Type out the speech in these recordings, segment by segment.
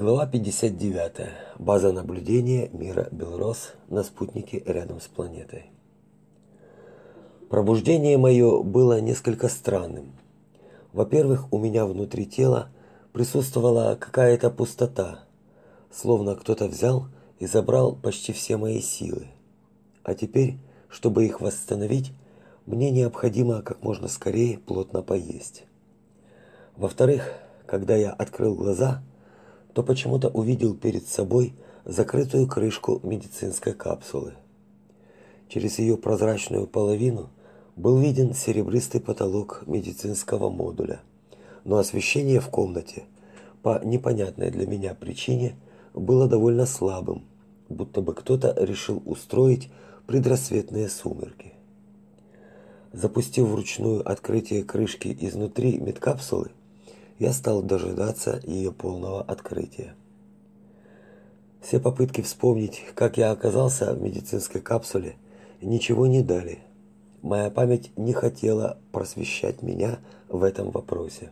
Глава 59. База наблюдения мира Белрос на спутнике рядом с планетой. Пробуждение мое было несколько странным. Во-первых, у меня внутри тела присутствовала какая-то пустота, словно кто-то взял и забрал почти все мои силы. А теперь, чтобы их восстановить, мне необходимо как можно скорее плотно поесть. Во-вторых, когда я открыл глаза, то почему-то увидел перед собой закрытую крышку медицинской капсулы. Через ее прозрачную половину был виден серебристый потолок медицинского модуля, но освещение в комнате по непонятной для меня причине было довольно слабым, будто бы кто-то решил устроить предрассветные сумерки. Запустив вручную открытие крышки изнутри медкапсулы, я стал дожидаться ее полного открытия. Все попытки вспомнить, как я оказался в медицинской капсуле, ничего не дали. Моя память не хотела просвещать меня в этом вопросе.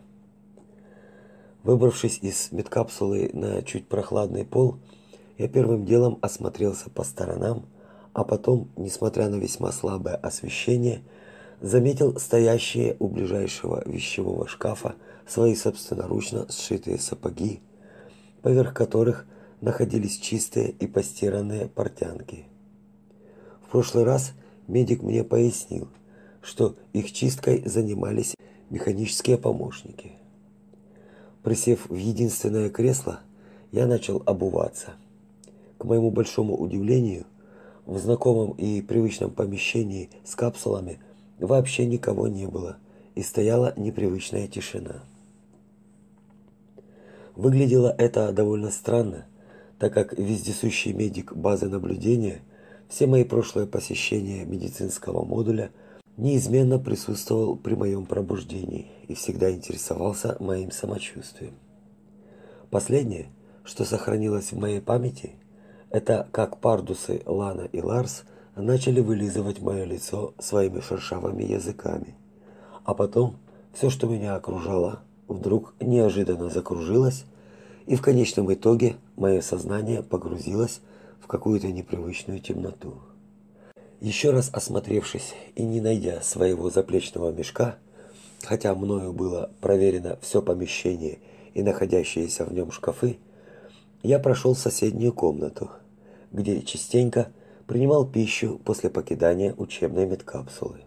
Выбравшись из медкапсулы на чуть прохладный пол, я первым делом осмотрелся по сторонам, а потом, несмотря на весьма слабое освещение, заметил стоящие у ближайшего вещевого шкафа свои собственноручно сшитые сапоги, поверх которых находились чистые и постиранные портянки. В прошлый раз медик мне пояснил, что их чисткой занимались механические помощники. Присев в единственное кресло, я начал обуваться. К моему большому удивлению, в знакомом и привычном помещении с капсулами вообще никого не было, и стояла непривычная тишина. Выглядело это довольно странно, так как вездесущий медик базы наблюдения все мои прошлые посещения медицинского модуля неизменно присутствовал при моем пробуждении и всегда интересовался моим самочувствием. Последнее, что сохранилось в моей памяти, это как пардусы Лана и Ларс начали вылизывать мое лицо своими шершавыми языками. А потом все, что меня окружало, вдруг неожиданно закружилось, и в конечном итоге мое сознание погрузилось в какую-то непривычную темноту. Еще раз осмотревшись и не найдя своего заплечного мешка, хотя мною было проверено все помещение и находящиеся в нем шкафы, я прошел в соседнюю комнату, где частенько принимал пищу после покидания учебной медкапсулы.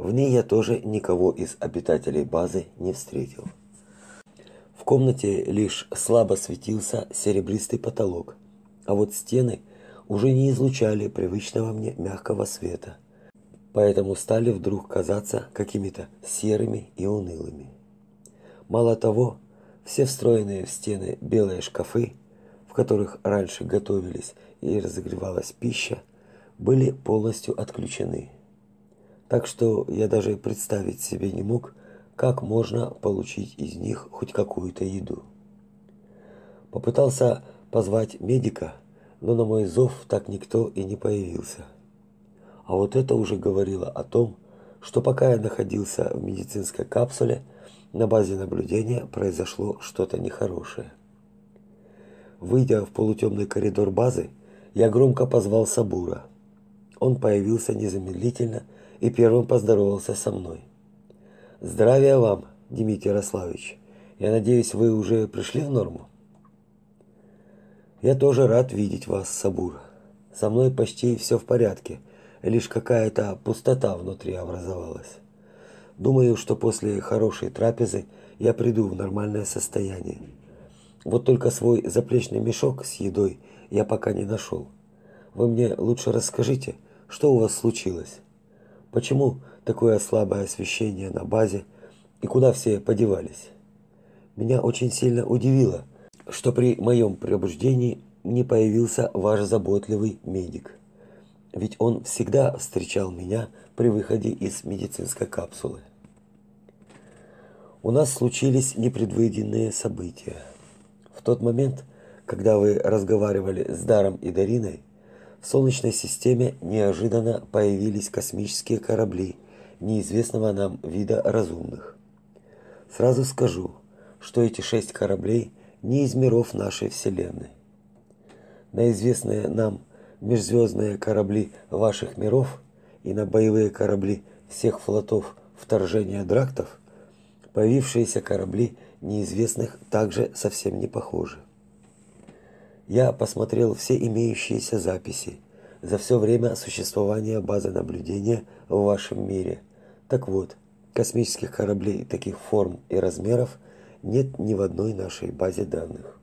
В ней я тоже никого из обитателей базы не встретил. В комнате лишь слабо светился серебристый потолок, а вот стены уже не излучали привычного мне мягкого света, поэтому стали вдруг казаться какими-то серыми и унылыми. Мало того, все встроенные в стены белые шкафы, в которых раньше готовились и разогревалась пища, были полностью отключены. Так что я даже представить себе не мог, как можно получить из них хоть какую-то еду. Попытался позвать медика, но на мой зов так никто и не появился. А вот это уже говорило о том, что пока я находился в медицинской капсуле, на базе наблюдения произошло что-то нехорошее. Выйдя в полутемный коридор базы, я громко позвал Сабура. Он появился незамедлительно и первым поздоровался со мной. Здравия вам, Дмитрий Ярославович. Я надеюсь, вы уже пришли в норму. Я тоже рад видеть вас, Сабур. Со мной почти все в порядке, лишь какая-то пустота внутри образовалась. Думаю, что после хорошей трапезы я приду в нормальное состояние. Вот только свой заплечный мешок с едой я пока не нашел. Вы мне лучше расскажите, что у вас случилось? Почему такое слабое освещение на базе и куда все подевались. Меня очень сильно удивило, что при моем пробуждении не появился ваш заботливый медик. Ведь он всегда встречал меня при выходе из медицинской капсулы. У нас случились непредвиденные события. В тот момент, когда вы разговаривали с Даром и Дариной, в Солнечной системе неожиданно появились космические корабли – неизвестного нам вида разумных. Сразу скажу, что эти шесть кораблей ни из миров нашей Вселенной. На известные нам межзвездные корабли ваших миров и на боевые корабли всех флотов вторжения драктов появившиеся корабли неизвестных также совсем не похожи. Я посмотрел все имеющиеся записи за все время существования базы наблюдения в вашем мире. Так вот, космических кораблей таких форм и размеров нет ни в одной нашей базе данных.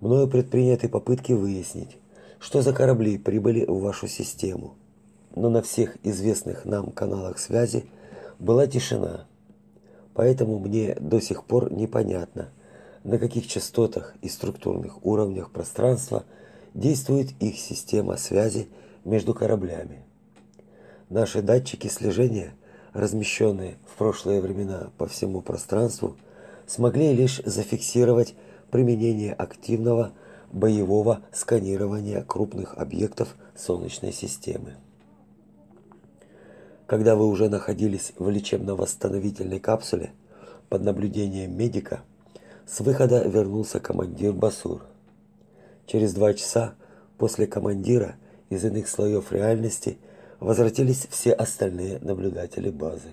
Мною предприняты попытки выяснить, что за корабли прибыли в вашу систему. Но на всех известных нам каналах связи была тишина. Поэтому мне до сих пор непонятно, на каких частотах и структурных уровнях пространства действует их система связи между кораблями. Наши датчики слежения, размещенные в прошлые времена по всему пространству, смогли лишь зафиксировать применение активного боевого сканирования крупных объектов Солнечной системы. Когда вы уже находились в лечебно-восстановительной капсуле под наблюдением медика, с выхода вернулся командир Басур. Через два часа после командира из иных слоев реальности возвратились все остальные наблюдатели базы.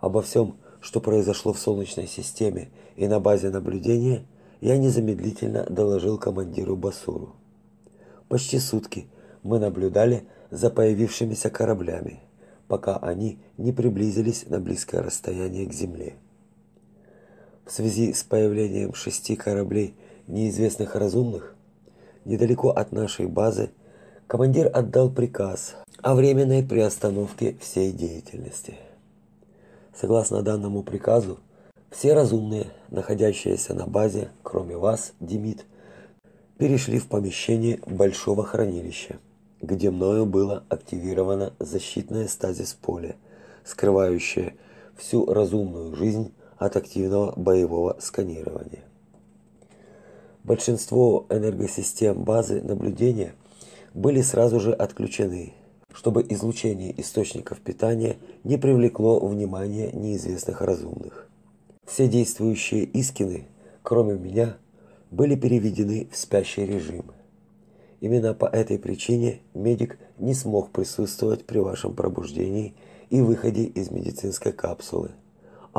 Обо всем, что произошло в Солнечной системе и на базе наблюдения, я незамедлительно доложил командиру Басуру. Почти сутки мы наблюдали за появившимися кораблями – пока они не приблизились на близкое расстояние к земле. В связи с появлением шести кораблей неизвестных разумных недалеко от нашей базы командир отдал приказ о временной приостановке всей деятельности. Согласно данному приказу, все разумные, находящиеся на базе, кроме вас, Демид, перешли в помещение большого хранилища где мною было активировано защитное стазис поле, скрывающее всю разумную жизнь от активного боевого сканирования. Большинство энергосистем базы наблюдения были сразу же отключены, чтобы излучение источников питания не привлекло внимание неизвестных разумных. Все действующие искины, кроме меня, были переведены в спящий режим. Именно по этой причине медик не смог присутствовать при вашем пробуждении и выходе из медицинской капсулы,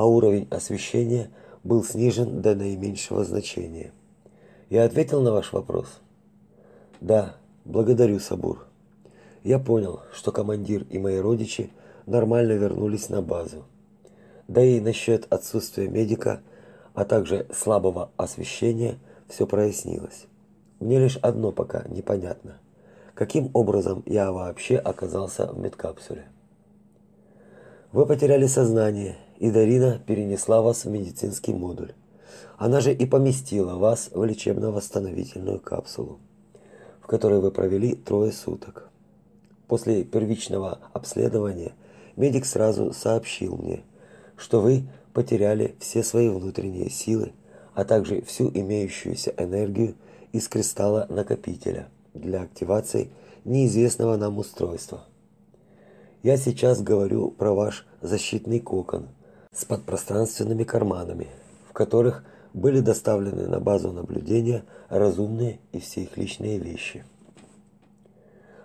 а уровень освещения был снижен до наименьшего значения. Я ответил на ваш вопрос. Да, благодарю, Сабур. Я понял, что командир и мои родичи нормально вернулись на базу. Да и насчет отсутствия медика, а также слабого освещения все прояснилось. Мне лишь одно пока непонятно. Каким образом я вообще оказался в медкапсуле? Вы потеряли сознание, и Дарина перенесла вас в медицинский модуль. Она же и поместила вас в лечебно-восстановительную капсулу, в которой вы провели трое суток. После первичного обследования медик сразу сообщил мне, что вы потеряли все свои внутренние силы, а также всю имеющуюся энергию из кристалла накопителя для активации неизвестного нам устройства. Я сейчас говорю про ваш защитный кокон с подпространственными карманами, в которых были доставлены на базу наблюдения разумные и все их личные вещи.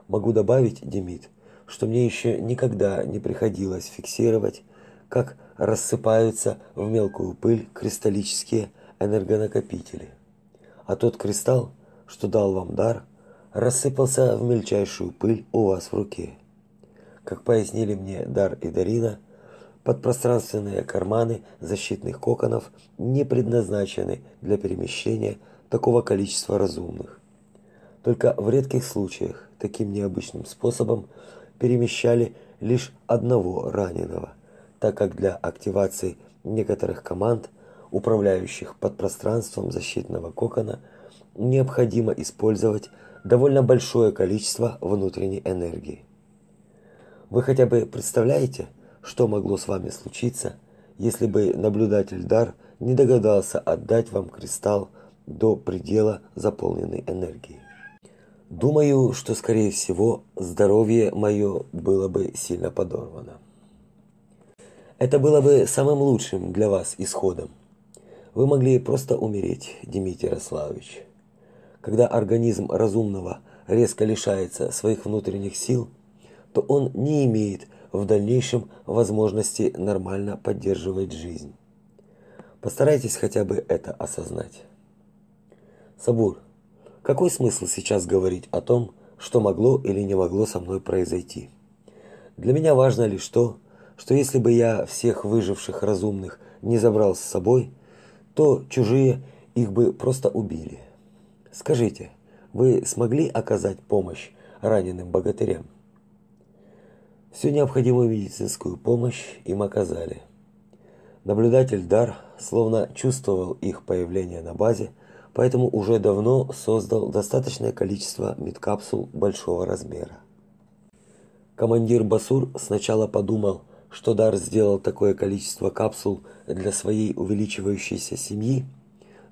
Могу добавить, Демид, что мне еще никогда не приходилось фиксировать, как рассыпаются в мелкую пыль кристаллические энергонакопители а тот кристалл, что дал вам дар, рассыпался в мельчайшую пыль у вас в руке. Как пояснили мне Дар и Дарина, подпространственные карманы защитных коконов не предназначены для перемещения такого количества разумных. Только в редких случаях таким необычным способом перемещали лишь одного раненого, так как для активации некоторых команд управляющих подпространством защитного кокона, необходимо использовать довольно большое количество внутренней энергии. Вы хотя бы представляете, что могло с вами случиться, если бы наблюдатель Дар не догадался отдать вам кристалл до предела заполненной энергии? Думаю, что скорее всего здоровье мое было бы сильно подорвано. Это было бы самым лучшим для вас исходом. вы могли просто умереть, Дмитрий Ярославович. Когда организм разумного резко лишается своих внутренних сил, то он не имеет в дальнейшем возможности нормально поддерживать жизнь. Постарайтесь хотя бы это осознать. Сабур, какой смысл сейчас говорить о том, что могло или не могло со мной произойти? Для меня важно лишь то, что если бы я всех выживших разумных не забрал с собой, то чужие их бы просто убили. Скажите, вы смогли оказать помощь раненым богатырям? Всю необходимую медицинскую помощь им оказали. Наблюдатель Дар словно чувствовал их появление на базе, поэтому уже давно создал достаточное количество медкапсул большого размера. Командир Басур сначала подумал, что Дар сделал такое количество капсул для своей увеличивающейся семьи,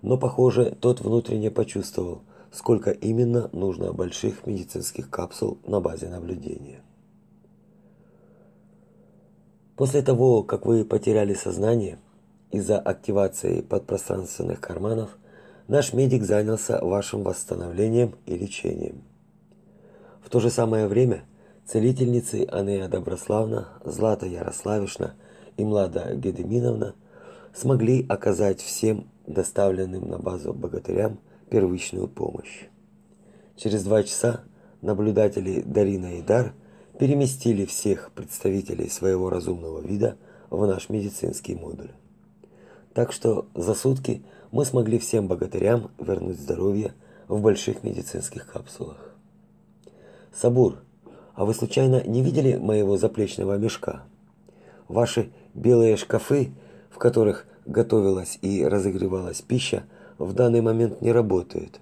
но, похоже, тот внутренне почувствовал, сколько именно нужно больших медицинских капсул на базе наблюдения. После того, как вы потеряли сознание из-за активации подпространственных карманов, наш медик занялся вашим восстановлением и лечением. В то же самое время Целительницы Анея Доброславна, Злата Ярославишна и Млада Гедеминовна смогли оказать всем доставленным на базу богатырям первичную помощь. Через два часа наблюдатели Дарина и Дар переместили всех представителей своего разумного вида в наш медицинский модуль. Так что за сутки мы смогли всем богатырям вернуть здоровье в больших медицинских капсулах. Сабур – а вы случайно не видели моего заплечного мешка? Ваши белые шкафы, в которых готовилась и разогревалась пища, в данный момент не работают.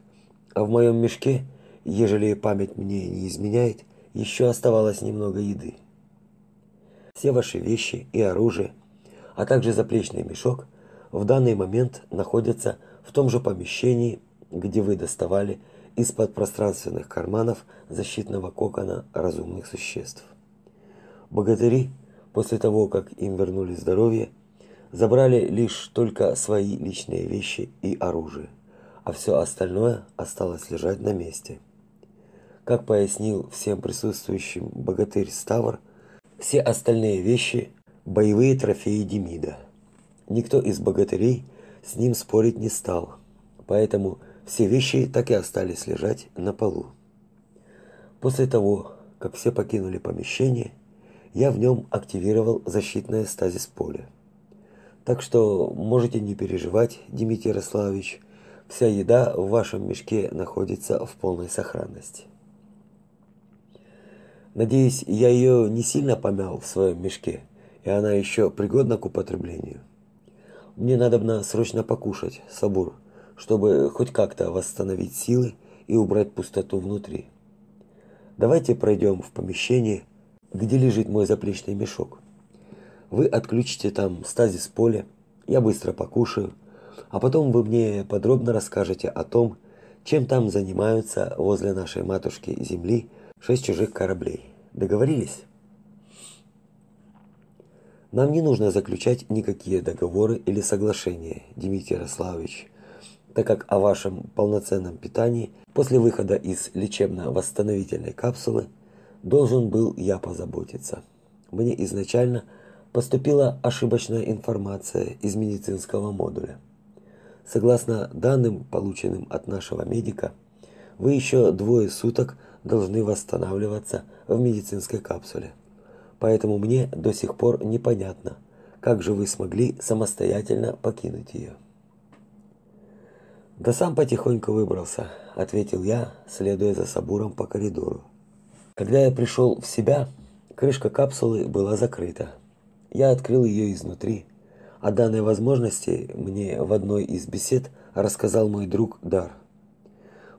А в моем мешке, ежели память мне не изменяет, еще оставалось немного еды. Все ваши вещи и оружие, а также заплечный мешок в данный момент находятся в том же помещении, где вы доставали из-под пространственных карманов защитного кокона разумных существ. Богатыри, после того, как им вернули здоровье, забрали лишь только свои личные вещи и оружие, а все остальное осталось лежать на месте. Как пояснил всем присутствующим богатырь Ставр, все остальные вещи – боевые трофеи Демида. Никто из богатырей с ним спорить не стал, поэтому – все вещи так и остались лежать на полу. После того, как все покинули помещение, я в нем активировал защитное стазис поле. Так что можете не переживать, Дмитрий Ярославович, вся еда в вашем мешке находится в полной сохранности. Надеюсь, я ее не сильно помял в своем мешке, и она еще пригодна к употреблению. Мне надо срочно покушать, Сабур, чтобы хоть как-то восстановить силы и убрать пустоту внутри. Давайте пройдем в помещение, где лежит мой заплечный мешок. Вы отключите там стазис поля, я быстро покушаю, а потом вы мне подробно расскажете о том, чем там занимаются возле нашей матушки Земли шесть чужих кораблей. Договорились? Нам не нужно заключать никакие договоры или соглашения, Дмитрий Ярославович так как о вашем полноценном питании после выхода из лечебно-восстановительной капсулы должен был я позаботиться. Мне изначально поступила ошибочная информация из медицинского модуля. Согласно данным, полученным от нашего медика, вы еще двое суток должны восстанавливаться в медицинской капсуле. Поэтому мне до сих пор непонятно, как же вы смогли самостоятельно покинуть ее. Да сам потихоньку выбрался, ответил я, следуя за Сабуром по коридору. Когда я пришел в себя, крышка капсулы была закрыта. Я открыл ее изнутри. О данной возможности мне в одной из бесед рассказал мой друг Дар.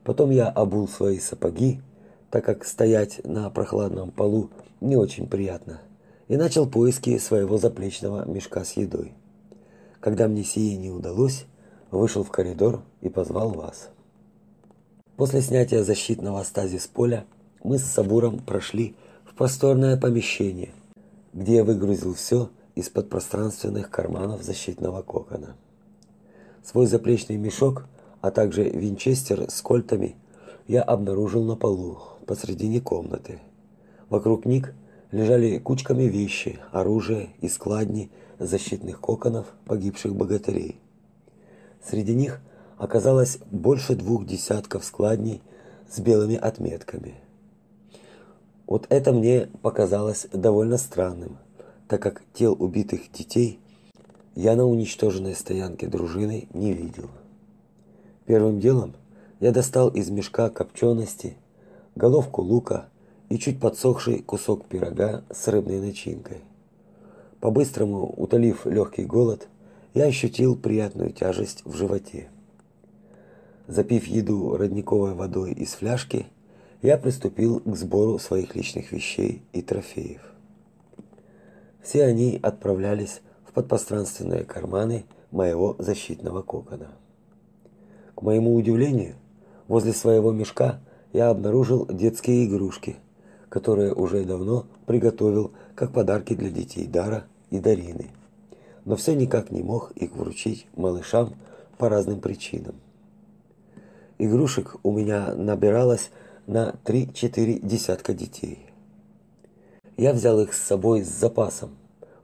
Потом я обул свои сапоги, так как стоять на прохладном полу не очень приятно, и начал поиски своего заплечного мешка с едой. Когда мне сие не удалось, вышел в коридор и позвал вас. После снятия защитного стазис поля мы с Сабуром прошли в просторное помещение, где я выгрузил все из-под пространственных карманов защитного кокона. Свой заплечный мешок, а также винчестер с кольтами я обнаружил на полу посредине комнаты. Вокруг них лежали кучками вещи, оружие и складни защитных коконов погибших богатырей. Среди них оказалось больше двух десятков складней с белыми отметками. Вот это мне показалось довольно странным, так как тел убитых детей я на уничтоженной стоянке дружины не видел. Первым делом я достал из мешка копчености, головку лука и чуть подсохший кусок пирога с рыбной начинкой. По-быстрому утолив легкий голод, я ощутил приятную тяжесть в животе. Запив еду родниковой водой из фляжки, я приступил к сбору своих личных вещей и трофеев. Все они отправлялись в подпространственные карманы моего защитного кокона. К моему удивлению, возле своего мешка я обнаружил детские игрушки, которые уже давно приготовил как подарки для детей Дара и Дарины. Но все никак не мог их вручить малышам по разным причинам. Игрушек у меня набиралось на 3-4 десятка детей. Я взял их с собой с запасом.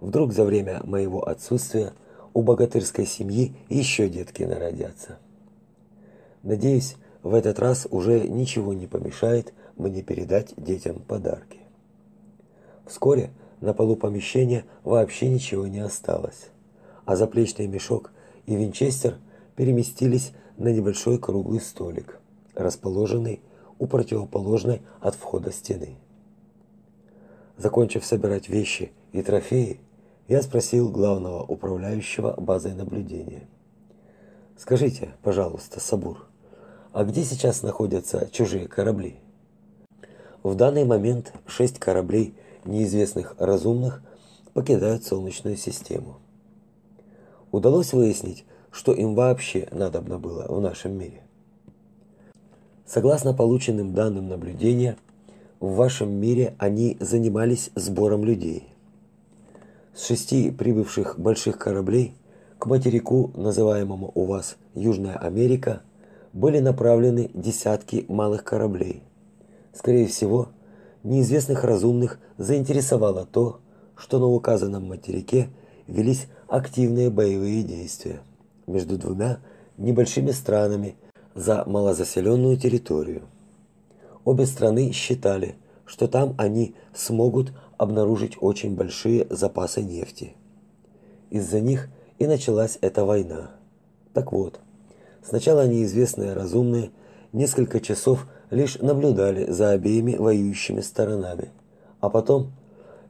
Вдруг за время моего отсутствия у богатырской семьи еще детки народятся. Надеюсь, в этот раз уже ничего не помешает мне передать детям подарки. Вскоре на полу помещения вообще ничего не осталось, а заплечный мешок и винчестер переместились на небольшой круглый столик, расположенный у противоположной от входа стены. Закончив собирать вещи и трофеи, я спросил главного управляющего базой наблюдения. Скажите, пожалуйста, Сабур, а где сейчас находятся чужие корабли? В данный момент шесть кораблей неизвестных разумных покидают Солнечную систему. Удалось выяснить, что им вообще надобно было в нашем мире. Согласно полученным данным наблюдения, в вашем мире они занимались сбором людей. С шести прибывших больших кораблей к материку, называемому у вас Южная Америка, были направлены десятки малых кораблей. Скорее всего, неизвестных разумных заинтересовало то, что на указанном материке велись активные боевые действия между двумя небольшими странами за малозаселенную территорию. Обе страны считали, что там они смогут обнаружить очень большие запасы нефти. Из-за них и началась эта война. Так вот, сначала неизвестные разумные несколько часов лишь наблюдали за обеими воюющими сторонами, а потом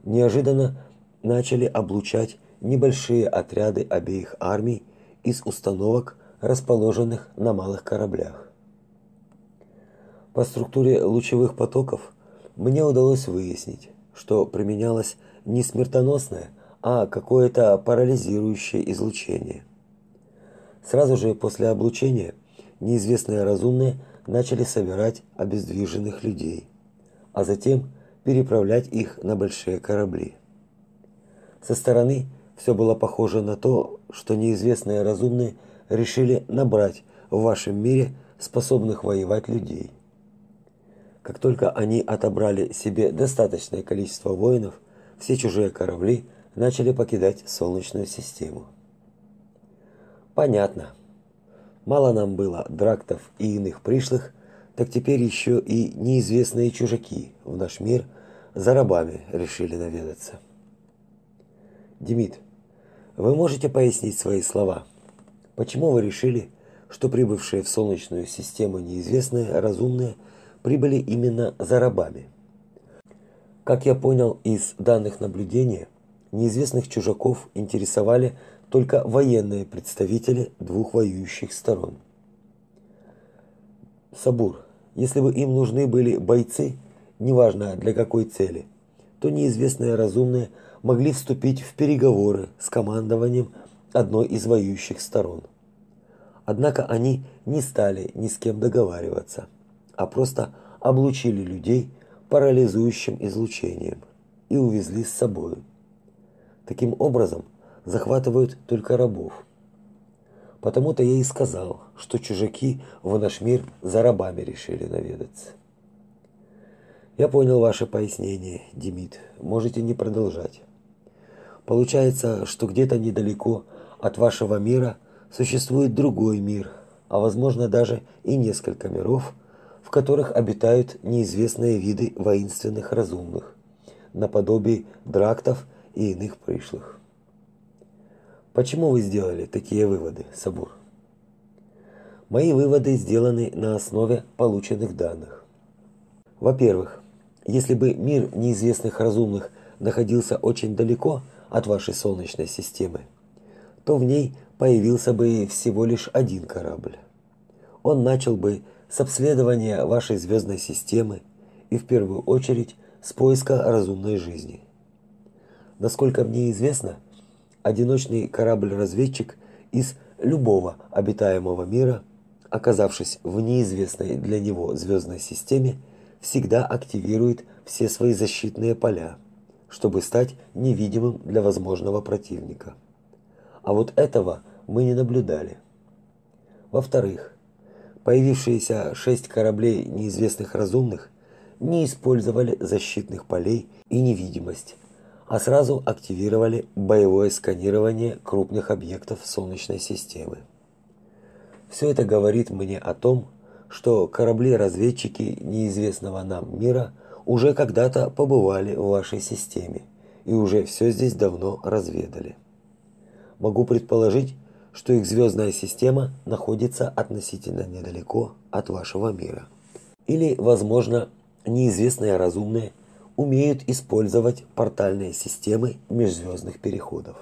неожиданно начали облучать небольшие отряды обеих армий из установок, расположенных на малых кораблях. По структуре лучевых потоков мне удалось выяснить, что применялось не смертоносное, а какое-то парализирующее излучение. Сразу же после облучения неизвестные разумные начали собирать обездвиженных людей, а затем переправлять их на большие корабли. Со стороны все было похоже на то, что неизвестные разумные решили набрать в вашем мире способных воевать людей. Как только они отобрали себе достаточное количество воинов, все чужие корабли начали покидать Солнечную систему. Понятно. Мало нам было драктов и иных пришлых, так теперь еще и неизвестные чужаки в наш мир за рабами решили наведаться. Демид, вы можете пояснить свои слова? Почему вы решили, что прибывшие в Солнечную систему неизвестные разумные прибыли именно за рабами? Как я понял из данных наблюдения, неизвестных чужаков интересовали только военные представители двух воюющих сторон. Сабур, если бы им нужны были бойцы, неважно для какой цели, то неизвестные разумные могли вступить в переговоры с командованием одной из воюющих сторон. Однако они не стали ни с кем договариваться, а просто облучили людей парализующим излучением и увезли с собой. Таким образом, захватывают только рабов. Потому-то я и сказал, что чужаки в наш мир за рабами решили наведаться. Я понял ваше пояснение, Демид. Можете не продолжать. Получается, что где-то недалеко от вашего мира существует другой мир, а возможно даже и несколько миров, в которых обитают неизвестные виды воинственных разумных, наподобие драктов и иных пришлых. Почему вы сделали такие выводы, Сабур? Мои выводы сделаны на основе полученных данных. Во-первых, если бы мир неизвестных разумных находился очень далеко от вашей солнечной системы, то в ней появился бы всего лишь один корабль. Он начал бы с обследования вашей звездной системы и в первую очередь с поиска разумной жизни. Насколько мне известно, одиночный корабль-разведчик из любого обитаемого мира, оказавшись в неизвестной для него звездной системе, всегда активирует все свои защитные поля, чтобы стать невидимым для возможного противника. А вот этого мы не наблюдали. Во-вторых, появившиеся шесть кораблей неизвестных разумных не использовали защитных полей и невидимость, а сразу активировали боевое сканирование крупных объектов Солнечной системы. Все это говорит мне о том, что корабли-разведчики неизвестного нам мира уже когда-то побывали в вашей системе и уже все здесь давно разведали. Могу предположить, что их звездная система находится относительно недалеко от вашего мира. Или, возможно, неизвестные разумные умеют использовать портальные системы межзвездных переходов.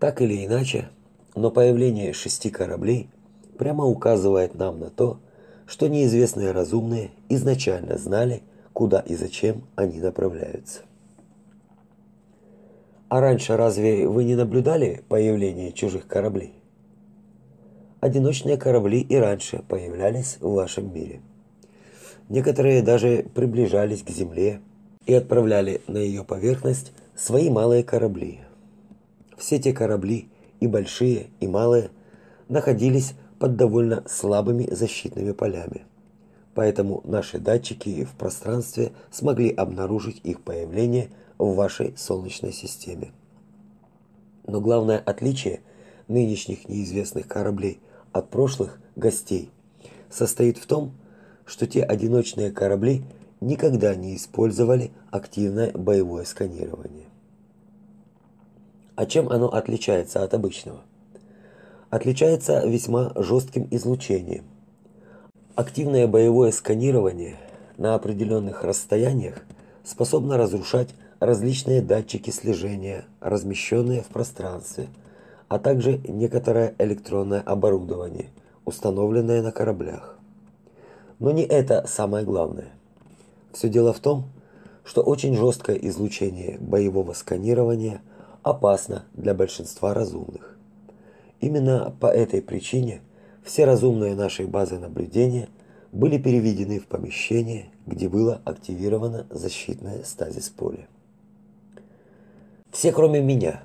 Так или иначе, но появление шести кораблей прямо указывает нам на то, что неизвестные разумные изначально знали, куда и зачем они направляются. А раньше разве вы не наблюдали появление чужих кораблей? Одиночные корабли и раньше появлялись в вашем мире. Некоторые даже приближались к земле и отправляли на ее поверхность свои малые корабли. Все те корабли, и большие, и малые, находились под довольно слабыми защитными полями. Поэтому наши датчики в пространстве смогли обнаружить их появление в вашей солнечной системе. Но главное отличие нынешних неизвестных кораблей от прошлых гостей состоит в том, что те одиночные корабли никогда не использовали активное боевое сканирование. А чем оно отличается от обычного? отличается весьма жестким излучением. Активное боевое сканирование на определенных расстояниях способно разрушать различные датчики слежения, размещенные в пространстве, а также некоторое электронное оборудование, установленное на кораблях. Но не это самое главное. Все дело в том, что очень жесткое излучение боевого сканирования опасно для большинства разумных. Именно по этой причине все разумные нашей базы наблюдения были переведены в помещение, где было активировано защитное стазис поле. Все, кроме меня.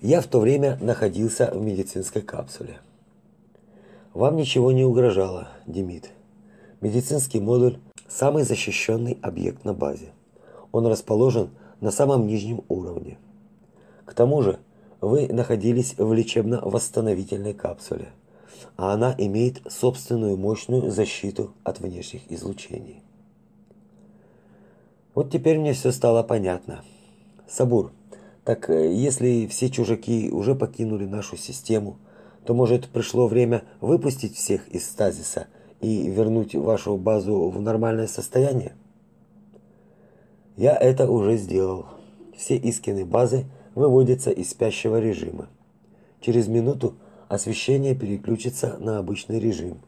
Я в то время находился в медицинской капсуле. Вам ничего не угрожало, Демид. Медицинский модуль самый защищенный объект на базе. Он расположен на самом нижнем уровне. К тому же, вы находились в лечебно-восстановительной капсуле, а она имеет собственную мощную защиту от внешних излучений. Вот теперь мне все стало понятно. Сабур, так э, если все чужаки уже покинули нашу систему, то может пришло время выпустить всех из стазиса и вернуть вашу базу в нормальное состояние? Я это уже сделал. Все искины базы – выводится из спящего режима. Через минуту освещение переключится на обычный режим,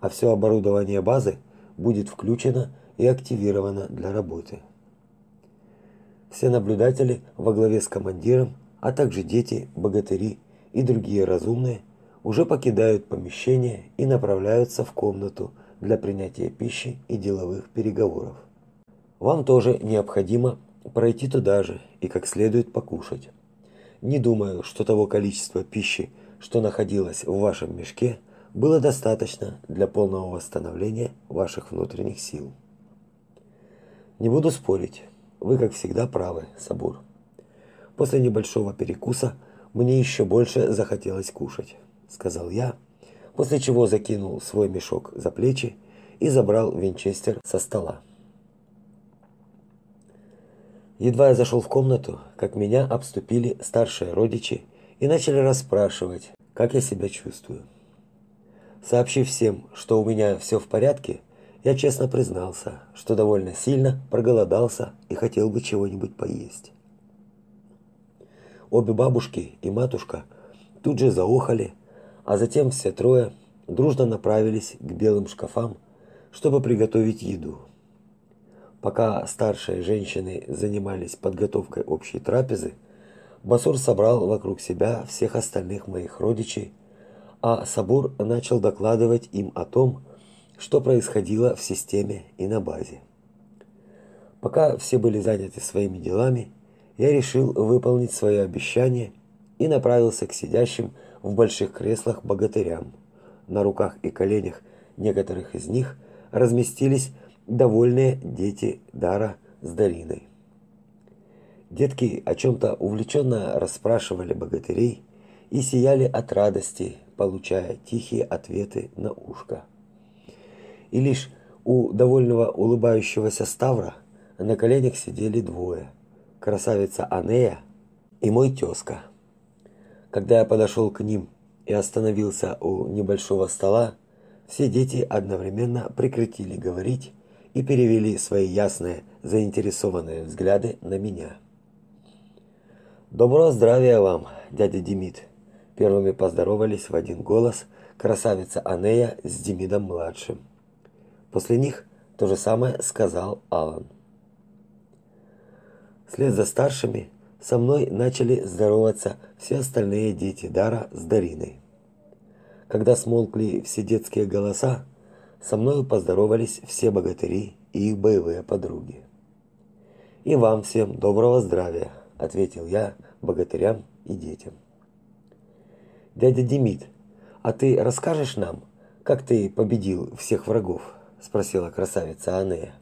а все оборудование базы будет включено и активировано для работы. Все наблюдатели во главе с командиром, а также дети, богатыри и другие разумные уже покидают помещение и направляются в комнату для принятия пищи и деловых переговоров. Вам тоже необходимо пройти туда же и как следует покушать. Не думаю, что того количества пищи, что находилось в вашем мешке, было достаточно для полного восстановления ваших внутренних сил. Не буду спорить, вы, как всегда, правы, Сабур. После небольшого перекуса мне еще больше захотелось кушать, сказал я, после чего закинул свой мешок за плечи и забрал винчестер со стола. Едва я зашел в комнату, как меня обступили старшие родичи и начали расспрашивать, как я себя чувствую. Сообщив всем, что у меня все в порядке, я честно признался, что довольно сильно проголодался и хотел бы чего-нибудь поесть. Обе бабушки и матушка тут же заохали, а затем все трое дружно направились к белым шкафам, чтобы приготовить еду. Пока старшие женщины занимались подготовкой общей трапезы, Басур собрал вокруг себя всех остальных моих родичей, а Сабур начал докладывать им о том, что происходило в системе и на базе. Пока все были заняты своими делами, я решил выполнить свое обещание и направился к сидящим в больших креслах богатырям. На руках и коленях некоторых из них разместились довольные дети Дара с Дариной. Детки о чем-то увлеченно расспрашивали богатырей и сияли от радости, получая тихие ответы на ушко. И лишь у довольного улыбающегося Ставра на коленях сидели двое – красавица Анея и мой тезка. Когда я подошел к ним и остановился у небольшого стола, все дети одновременно прекратили говорить и перевели свои ясные, заинтересованные взгляды на меня. Доброго здравия вам, дядя Демид. Первыми поздоровались в один голос красавица Анея с Демидом младшим. После них то же самое сказал Алан. Вслед за старшими со мной начали здороваться все остальные дети Дара с Дариной. Когда смолкли все детские голоса, со мною поздоровались все богатыри и их боевые подруги. И вам всем доброго здравия, ответил я богатырям и детям. Дядя Демид, а ты расскажешь нам, как ты победил всех врагов? спросила красавица Анея.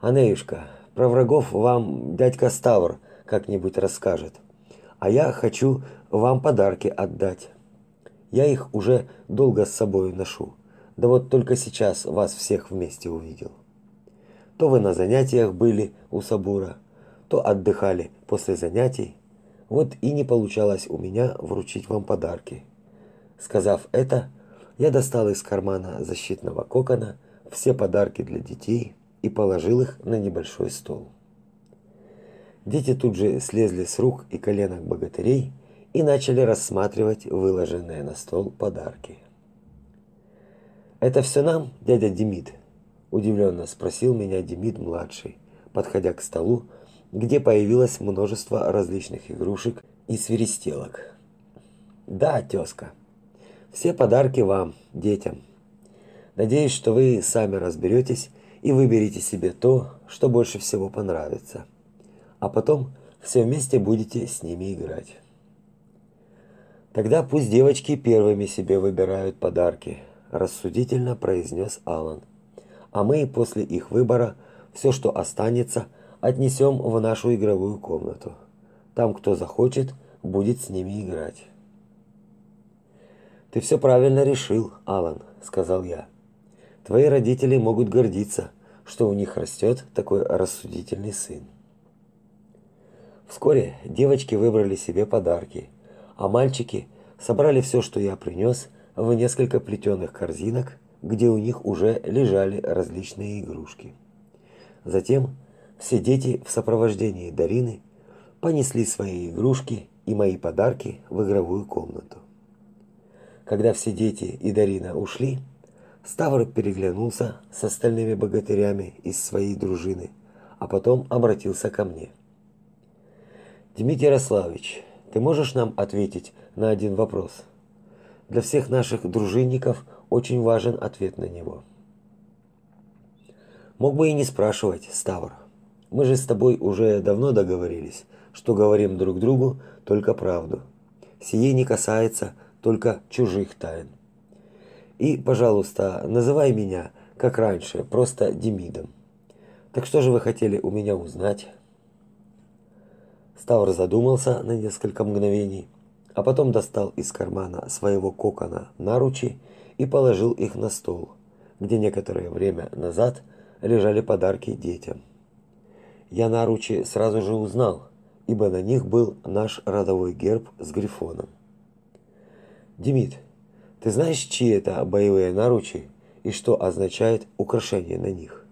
Анеюшка, про врагов вам дядька Ставр как-нибудь расскажет. А я хочу вам подарки отдать. Я их уже долго с собой ношу. Да вот только сейчас вас всех вместе увидел. То вы на занятиях были у Сабура, то отдыхали после занятий. Вот и не получалось у меня вручить вам подарки. Сказав это, я достал из кармана защитного кокона все подарки для детей и положил их на небольшой стол. Дети тут же слезли с рук и коленок богатырей и начали рассматривать выложенные на стол подарки. Это все нам, дядя Демид? удивленно спросил меня Демид младший, подходя к столу, где появилось множество различных игрушек и свиристелок. Да, тёзка. Все подарки вам, детям. Надеюсь, что вы сами разберетесь и выберете себе то, что больше всего понравится. А потом все вместе будете с ними играть. Тогда пусть девочки первыми себе выбирают подарки, рассудительно произнес Алан. А мы после их выбора все, что останется, отнесем в нашу игровую комнату. Там кто захочет, будет с ними играть. Ты все правильно решил, Алан, сказал я. Твои родители могут гордиться, что у них растет такой рассудительный сын. Вскоре девочки выбрали себе подарки, а мальчики собрали все, что я принес, в несколько плетеных корзинок, где у них уже лежали различные игрушки. Затем все дети в сопровождении Дарины понесли свои игрушки и мои подарки в игровую комнату. Когда все дети и Дарина ушли, Ставр переглянулся с остальными богатырями из своей дружины, а потом обратился ко мне. Дмитрий Ярославович, ты можешь нам ответить на один вопрос? Для всех наших дружинников очень важен ответ на него. Мог бы и не спрашивать, Ставр. Мы же с тобой уже давно договорились, что говорим друг другу только правду. Сие не касается только чужих тайн. И, пожалуйста, называй меня, как раньше, просто Демидом. Так что же вы хотели у меня узнать? Ставр задумался на несколько мгновений, а потом достал из кармана своего кокона наручи и положил их на стол, где некоторое время назад лежали подарки детям. Я наручи сразу же узнал, ибо на них был наш родовой герб с грифоном. Демид, ты знаешь, чьи это боевые наручи и что означает украшение на них?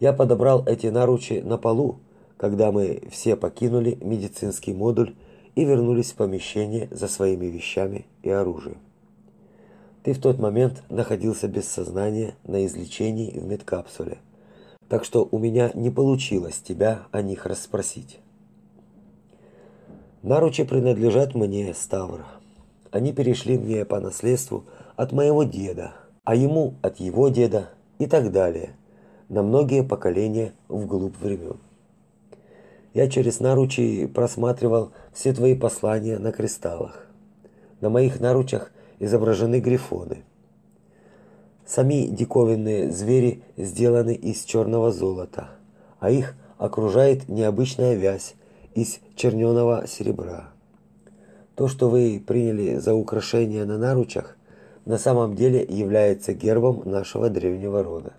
Я подобрал эти наручи на полу, когда мы все покинули медицинский модуль и вернулись в помещение за своими вещами и оружием. Ты в тот момент находился без сознания на излечении в медкапсуле. Так что у меня не получилось тебя о них расспросить. Наручи принадлежат мне, Ставр. Они перешли мне по наследству от моего деда, а ему от его деда и так далее, на многие поколения вглубь времен. Я через наручи просматривал все твои послания на кристаллах. На моих наручах изображены грифоны. Сами диковинные звери сделаны из черного золота, а их окружает необычная вязь из черненого серебра. То, что вы приняли за украшение на наручах, на самом деле является гербом нашего древнего рода.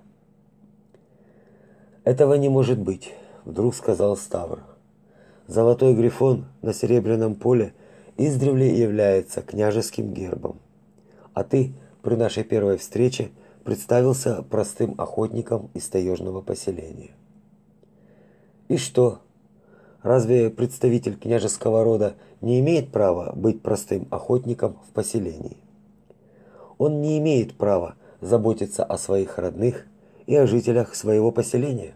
Этого не может быть, вдруг сказал Ставр. Золотой грифон на серебряном поле издревле является княжеским гербом а ты при нашей первой встрече представился простым охотником из таежного поселения. И что? Разве представитель княжеского рода не имеет права быть простым охотником в поселении? Он не имеет права заботиться о своих родных и о жителях своего поселения?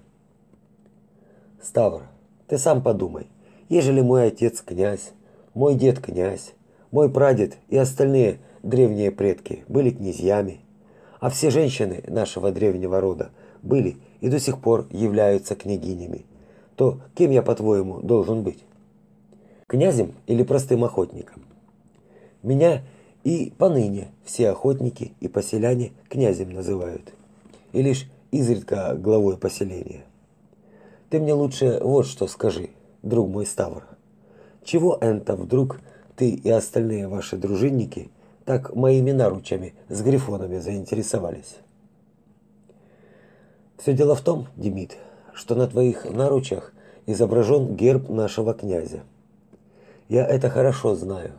Ставр, ты сам подумай, ежели мой отец князь, мой дед князь, мой прадед и остальные древние предки были князьями, а все женщины нашего древнего рода были и до сих пор являются княгинями, то кем я, по-твоему, должен быть? Князем или простым охотником? Меня и поныне все охотники и поселяне князем называют, и лишь изредка главой поселения. Ты мне лучше вот что скажи, друг мой Ставр. Чего это вдруг ты и остальные ваши дружинники так моими наручами с грифонами заинтересовались. Все дело в том, Демид, что на твоих наручах изображен герб нашего князя. Я это хорошо знаю,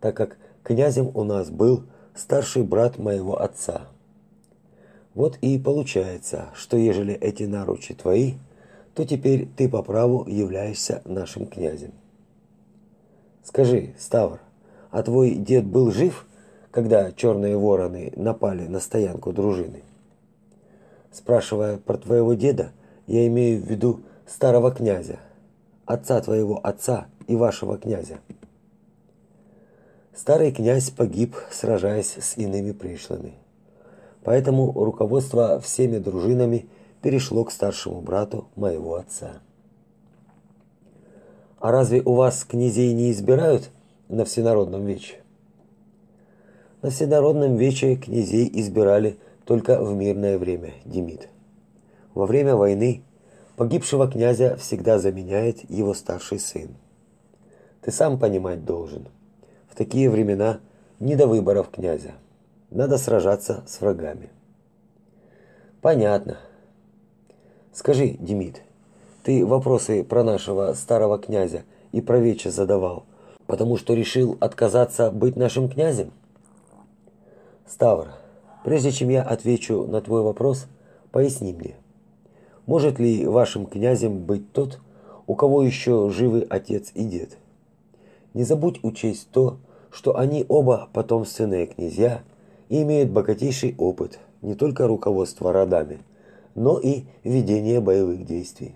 так как князем у нас был старший брат моего отца. Вот и получается, что ежели эти наручи твои, то теперь ты по праву являешься нашим князем. Скажи, Ставр, а твой дед был жив когда черные вороны напали на стоянку дружины. Спрашивая про твоего деда, я имею в виду старого князя, отца твоего отца и вашего князя. Старый князь погиб, сражаясь с иными пришлыми. Поэтому руководство всеми дружинами перешло к старшему брату моего отца. А разве у вас князей не избирают на всенародном вече? На всенародном вече князей избирали только в мирное время, Демид. Во время войны погибшего князя всегда заменяет его старший сын. Ты сам понимать должен. В такие времена не до выборов князя. Надо сражаться с врагами. Понятно. Скажи, Демид, ты вопросы про нашего старого князя и про вече задавал, потому что решил отказаться быть нашим князем? Ставр, прежде чем я отвечу на твой вопрос, поясни мне. Может ли вашим князем быть тот, у кого еще живы отец и дед? Не забудь учесть то, что они оба потомственные князья и имеют богатейший опыт не только руководства родами, но и ведения боевых действий.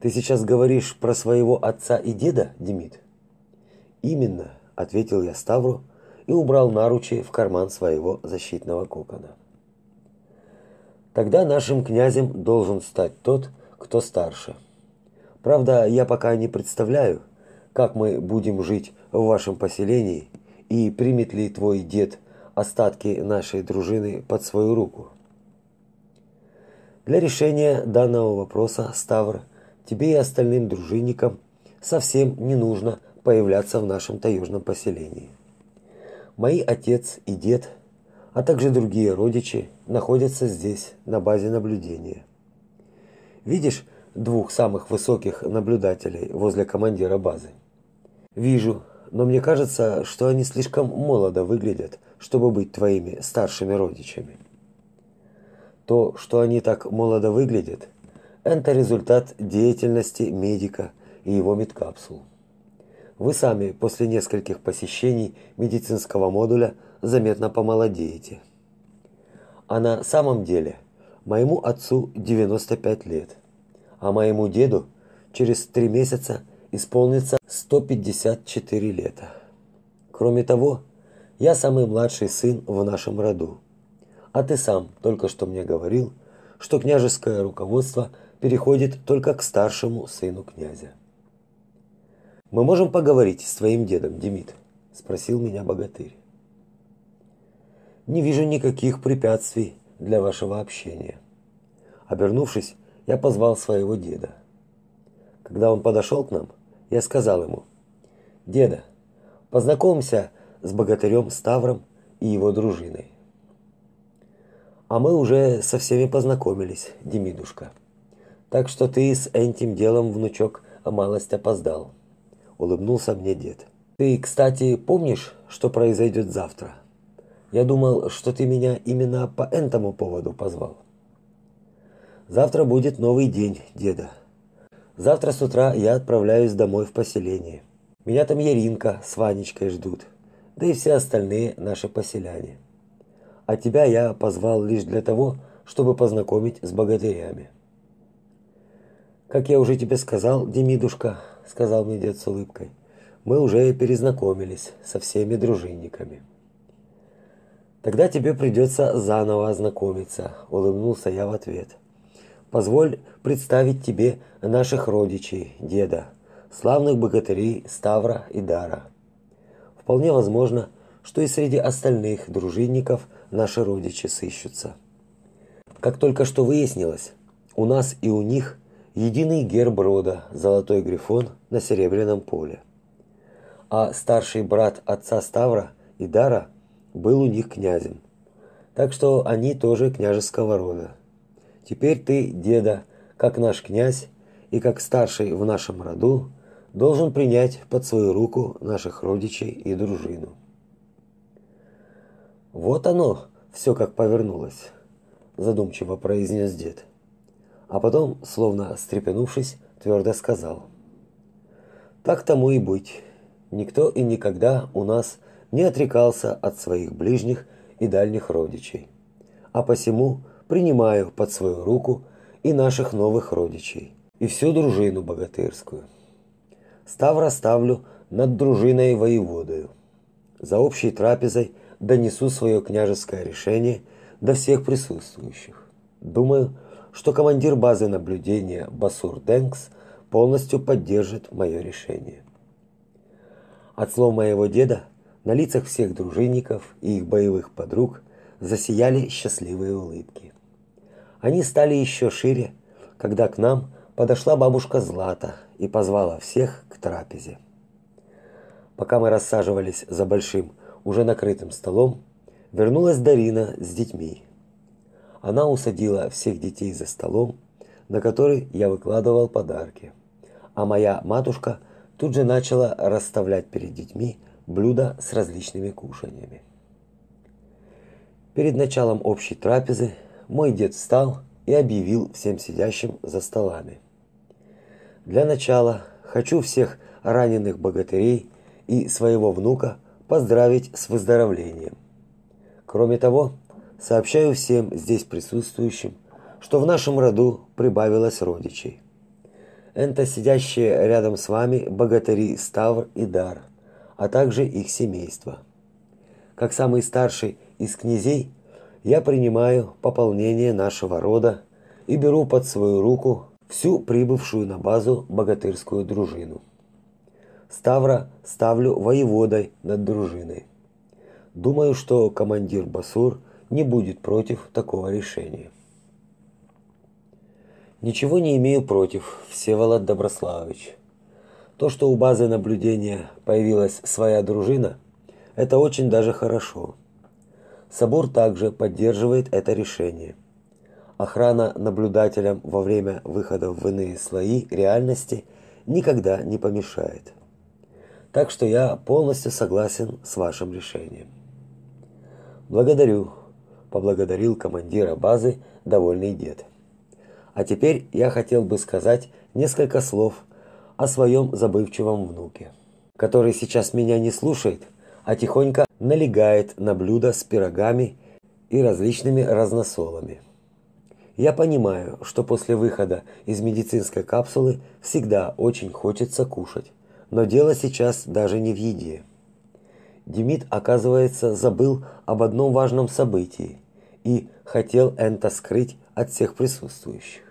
Ты сейчас говоришь про своего отца и деда, Демид? Именно, ответил я Ставру и убрал наручи в карман своего защитного кокона. Тогда нашим князем должен стать тот, кто старше. Правда, я пока не представляю, как мы будем жить в вашем поселении и примет ли твой дед остатки нашей дружины под свою руку. Для решения данного вопроса, Ставр, тебе и остальным дружинникам совсем не нужно появляться в нашем таежном поселении. Мои отец и дед, а также другие родичи находятся здесь на базе наблюдения. Видишь двух самых высоких наблюдателей возле командира базы? Вижу, но мне кажется, что они слишком молодо выглядят, чтобы быть твоими старшими родичами. То, что они так молодо выглядят, это результат деятельности медика и его медкапсул. Вы сами после нескольких посещений медицинского модуля заметно помолодеете. А на самом деле моему отцу 95 лет, а моему деду через три месяца исполнится 154 лета. Кроме того, я самый младший сын в нашем роду. А ты сам только что мне говорил, что княжеское руководство переходит только к старшему сыну князя. Мы можем поговорить с твоим дедом, Демид, спросил меня богатырь. Не вижу никаких препятствий для вашего общения. Обернувшись, я позвал своего деда. Когда он подошел к нам, я сказал ему: "Деда, познакомься с богатырем Ставром и его дружиной". А мы уже со всеми познакомились, Демидушка. Так что ты с этим делом, внучок, малость опоздал. Улыбнулся мне дед. Ты, кстати, помнишь, что произойдет завтра? Я думал, что ты меня именно по этому поводу позвал. Завтра будет новый день, деда. Завтра с утра я отправляюсь домой в поселение. Меня там Яринка с Ванечкой ждут, да и все остальные наши поселяне. А тебя я позвал лишь для того, чтобы познакомить с богатырями. Как я уже тебе сказал, Демидушка, сказал мне дед с улыбкой. Мы уже перезнакомились со всеми дружинниками. Тогда тебе придется заново ознакомиться, улыбнулся я в ответ. Позволь представить тебе наших родичей, деда, славных богатырей Ставра и Дара. Вполне возможно, что и среди остальных дружинников наши родичи сыщутся. Как только что выяснилось, у нас и у них единый герб рода золотой грифон на серебряном поле. А старший брат отца Ставра и Дара был у них князем. Так что они тоже княжеского рода. Теперь ты, деда, как наш князь и как старший в нашем роду, должен принять под свою руку наших родичей и дружину. Вот оно, все как повернулось, задумчиво произнес дед. А потом, словно встрепенувшись, твердо сказал: Так тому и быть. Никто и никогда у нас не отрекался от своих ближних и дальних родичей. А посему принимаю под свою руку и наших новых родичей, и всю дружину богатырскую. Ставра ставлю над дружиной воеводою. За общей трапезой донесу свое княжеское решение до всех присутствующих. Думаю, что командир базы наблюдения Басур Денкс полностью поддержит мое решение. От слов моего деда на лицах всех дружинников и их боевых подруг засияли счастливые улыбки. Они стали еще шире, когда к нам подошла бабушка Злата и позвала всех к трапезе. Пока мы рассаживались за большим, уже накрытым столом, вернулась Дарина с детьми. Она усадила всех детей за столом, на который я выкладывал подарки. А моя матушка тут же начала расставлять перед детьми блюда с различными кушаньями. Перед началом общей трапезы мой дед встал и объявил всем сидящим за столами. Для начала хочу всех раненых богатырей и своего внука поздравить с выздоровлением. Кроме того, сообщаю всем здесь присутствующим, что в нашем роду прибавилось родичей. Это сидящие рядом с вами богатыри Ставр и Дар, а также их семейства. Как самый старший из князей – я принимаю пополнение нашего рода и беру под свою руку всю прибывшую на базу богатырскую дружину. Ставра ставлю воеводой над дружиной. Думаю, что командир Басур не будет против такого решения. Ничего не имею против, Всеволод Доброславович. То, что у базы наблюдения появилась своя дружина, это очень даже хорошо. Собор также поддерживает это решение. Охрана наблюдателям во время выхода в иные слои реальности никогда не помешает. Так что я полностью согласен с вашим решением. Благодарю, поблагодарил командира базы довольный дед. А теперь я хотел бы сказать несколько слов о своем забывчивом внуке, который сейчас меня не слушает, а тихонько налегает на блюдо с пирогами и различными разносолами. Я понимаю, что после выхода из медицинской капсулы всегда очень хочется кушать, но дело сейчас даже не в еде. Демид, оказывается, забыл об одном важном событии и хотел это скрыть от всех присутствующих.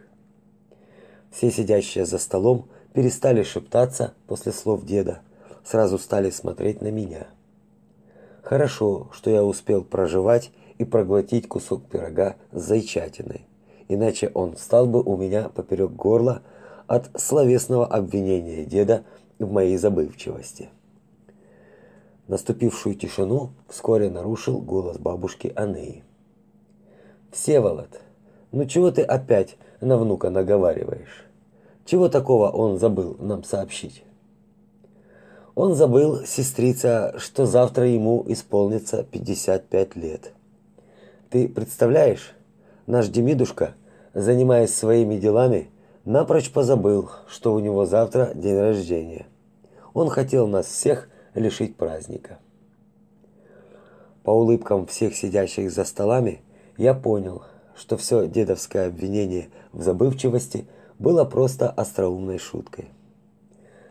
Все сидящие за столом перестали шептаться после слов деда, сразу стали смотреть на меня. Хорошо, что я успел проживать и проглотить кусок пирога с зайчатиной, иначе он стал бы у меня поперек горла от словесного обвинения деда в моей забывчивости. Наступившую тишину вскоре нарушил голос бабушки Анеи. Всеволод, ну чего ты опять на внука наговариваешь? Чего такого он забыл нам сообщить? Он забыл, сестрица, что завтра ему исполнится 55 лет. Ты представляешь, наш Демидушка, занимаясь своими делами, напрочь позабыл, что у него завтра день рождения. Он хотел нас всех лишить праздника. По улыбкам всех сидящих за столами я понял, что все дедовское обвинение в забывчивости было просто остроумной шуткой.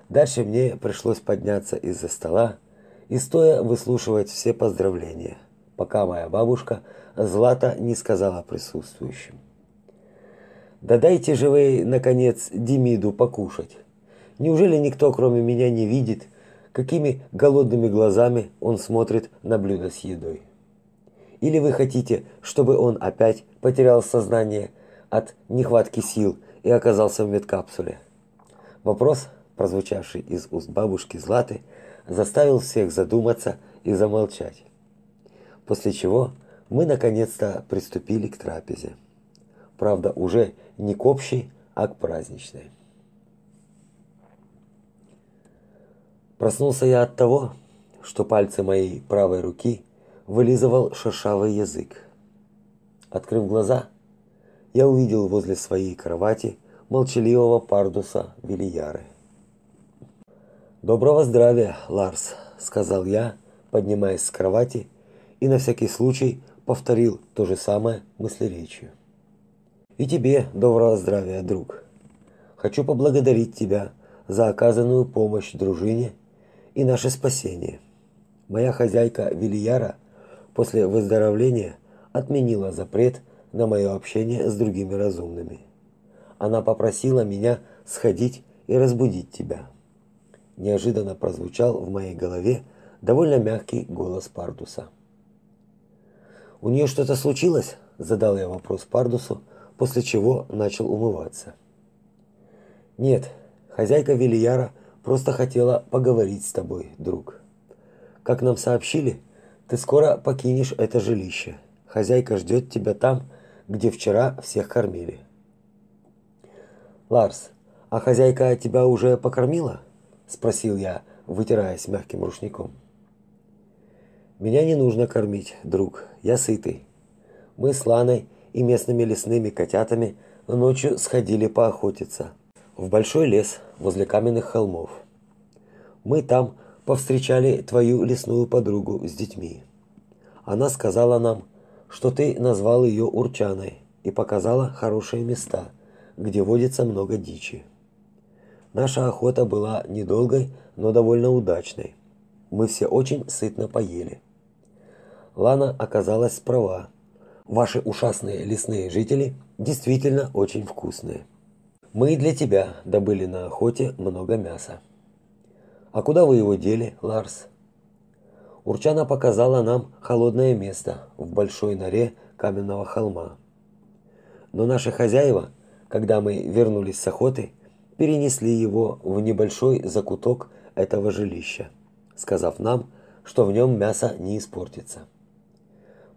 Дальше мне пришлось подняться из-за стола и стоя выслушивать все поздравления, пока моя бабушка Злата не сказала присутствующим: "Да дайте же вы наконец Демиду покушать. Неужели никто, кроме меня, не видит, какими голодными глазами он смотрит на блюдо с едой?" Или вы хотите, чтобы он опять потерял сознание от нехватки сил и оказался в медкапсуле? Вопрос, прозвучавший из уст бабушки Златы, заставил всех задуматься и замолчать. После чего мы наконец-то приступили к трапезе. Правда, уже не к общей, а к праздничной. Проснулся я от того, что пальцы моей правой руки вылизывал шершавый язык. Открыв глаза, я увидел возле своей кровати молчаливого пардуса Вильяры. «Доброго здравия, Ларс», — сказал я, поднимаясь с кровати, и на всякий случай повторил то же самое мыслеречью. «И тебе доброго здравия, друг. Хочу поблагодарить тебя за оказанную помощь дружине и наше спасение. Моя хозяйка Вильяра после выздоровления отменила запрет на мое общение с другими разумными. Она попросила меня сходить и разбудить тебя. Неожиданно прозвучал в моей голове довольно мягкий голос Пардуса. У нее что-то случилось? задал я вопрос Пардусу, после чего начал умываться. Нет, хозяйка Вильяра просто хотела поговорить с тобой, друг. Как нам сообщили, ты скоро покинешь это жилище. Хозяйка ждет тебя там, где вчера всех кормили. Ларс, а хозяйка тебя уже покормила? спросил я, вытираясь мягким рушником. Меня не нужно кормить, друг. Я сытый. Мы с Ланой и местными лесными котятами ночью сходили поохотиться в большой лес возле каменных холмов. Мы там повстречали твою лесную подругу с детьми. Она сказала нам, что ты назвал ее Урчаной и показала хорошие места, где водится много дичи. Наша охота была недолгой, но довольно удачной. Мы все очень сытно поели. Лана оказалась права. Ваши ушастные лесные жители действительно очень вкусные. Мы для тебя добыли на охоте много мяса. А куда вы его дели, Ларс? Урчана показала нам холодное место в большой норе каменного холма. Но наши хозяева, когда мы вернулись с охоты, перенесли его в небольшой закуток этого жилища, сказав нам, что в нем мясо не испортится.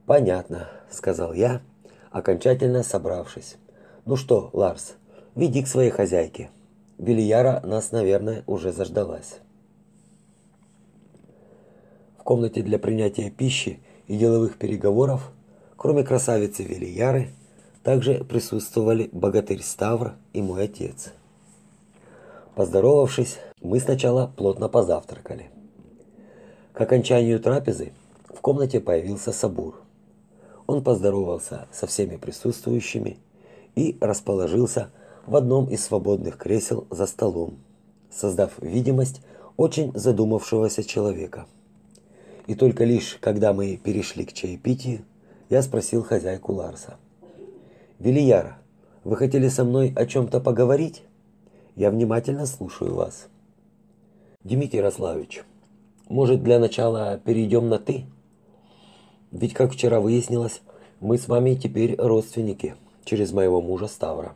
Понятно, сказал я, окончательно собравшись. Ну что, Ларс, веди к своей хозяйке. Велияра нас, наверное, уже заждалась. Комнате для принятия пищи и деловых переговоров, кроме красавицы Велияры, также присутствовали богатырь Ставр и мой отец. Поздоровавшись, мы сначала плотно позавтракали. К окончанию трапезы в комнате появился Сабур. Он поздоровался со всеми присутствующими и расположился в одном из свободных кресел за столом, создав видимость очень задумавшегося человека. И только лишь когда мы перешли к чаепитию, я спросил хозяйку Ларса: "Велияра, вы хотели со мной о чем то поговорить? Я внимательно слушаю вас". Дмитрий Ярославович, может, для начала перейдем на ты? Ведь как вчера выяснилось, мы с вами теперь родственники через моего мужа Ставра.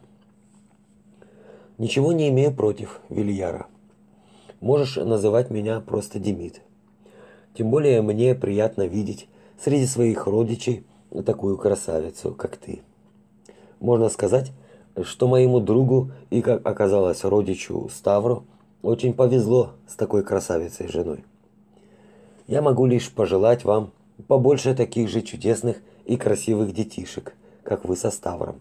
Ничего не имею против, Вильяра. Можешь называть меня просто Демид. Тем более мне приятно видеть среди своих родичей такую красавицу, как ты. Можно сказать, что моему другу и, как оказалось, родичу Ставру очень повезло с такой красавицей женой. Я могу лишь пожелать вам побольше таких же чудесных и красивых детишек, как вы со Ставром.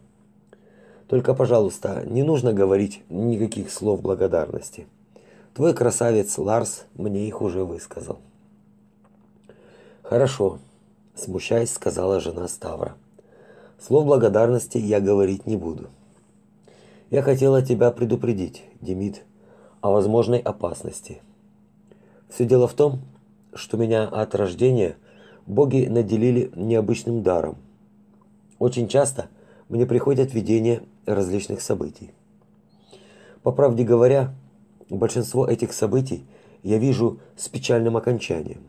Только, пожалуйста, не нужно говорить никаких слов благодарности. Твой красавец Ларс мне их уже высказал. Хорошо, смущаясь, сказала жена Ставра. Слов благодарности я говорить не буду. Я хотела тебя предупредить, Демид, о возможной опасности. Все дело в том, что меня от рождения боги наделили необычным даром. Очень часто мне приходят видения различных событий. По правде говоря, большинство этих событий я вижу с печальным окончанием.